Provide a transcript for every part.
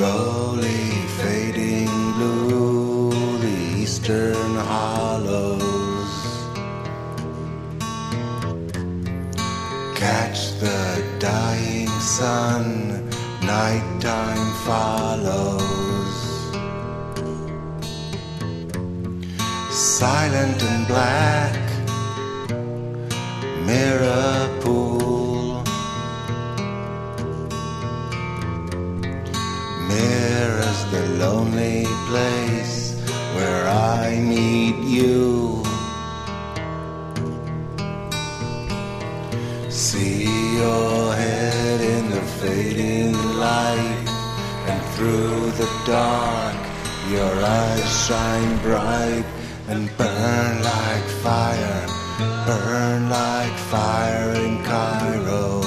Slowly fading blue, the eastern hollows catch the dying sun, nighttime follows. Silent and black, mirror place where I meet you. See your head in the fading light, and through the dark, your eyes shine bright and burn like fire, burn like fire in Cairo.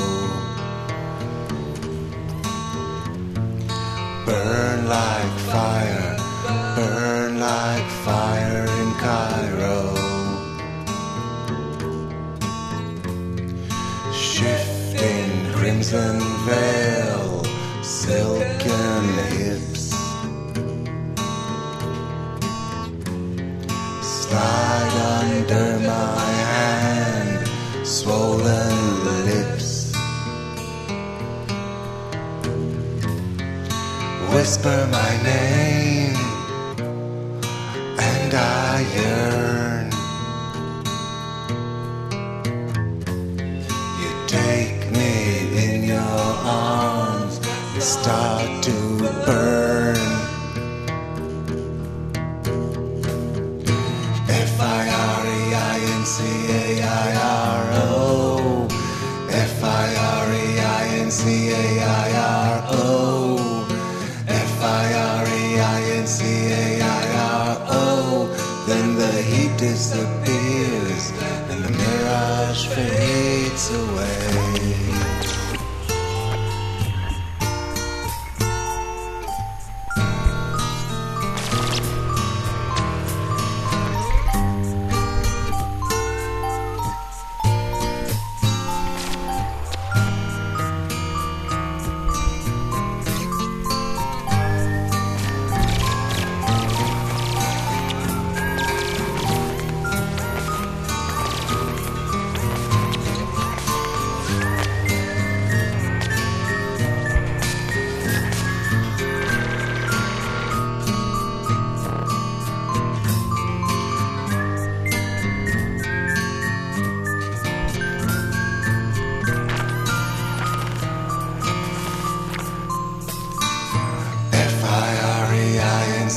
Burn like fire, crimson veil, silken hips. Slide under my hand, swollen lips. Whisper my name, and I yearn. Start to burn. F I R E I N C A I R O. F I R E I N C A I R O. F I R E I N C A I R O. Then the heat disappears and the mirage fades away.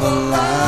for life.